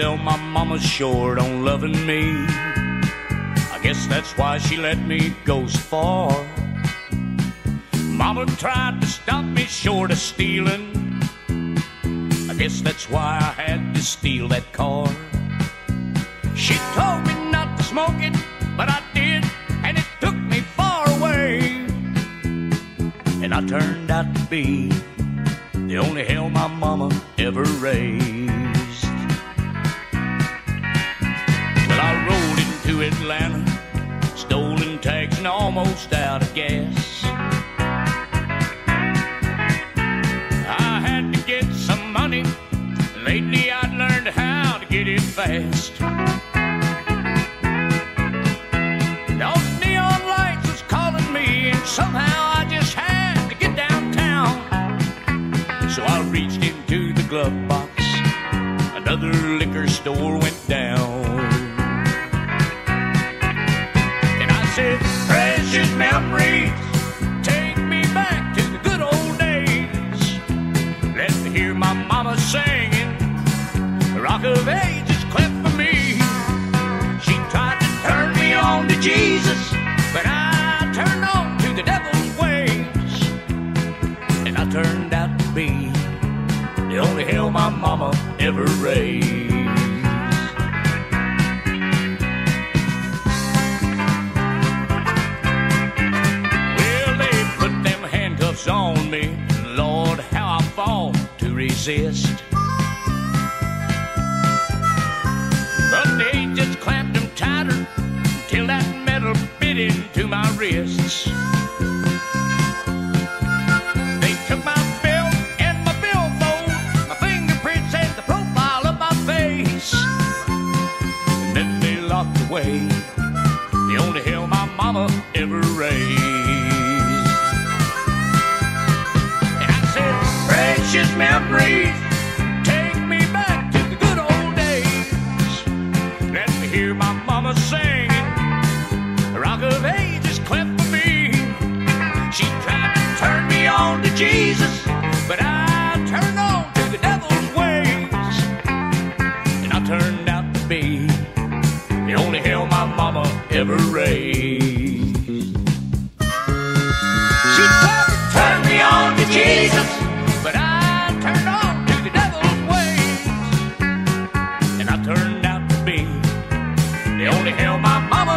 sell my mama short on loving me. I guess that's why she let me go so far. Mama tried to stop me short of stealing. I guess that's why I had to steal that car. She told me not to smoke it, but I did, and it took me far away. And I turned out to be the only hell my mama ever raised. Almost out of gas. I had to get some money. Lately, I'd learned how to get it fast. Those neon lights was calling me, and somehow I just had to get downtown. So I reached into the glove turned out to be the only hell my mama ever raised. Well, they put them handcuffs on me. Lord, how I fought to resist. But they just clamped them tighter till that metal bit into my wrists. The only hell my mama ever raised. And I said, precious memories, take me back to the good old days. Let me hear my mama. Rock of ages for me. She tried to turn me on to Jesus, but I turned on to the devil's ways. And I turned mama ever raised. She tried to turn me on to Jesus, but I turned on to the devil's ways. And I turned out to be the only hell my mama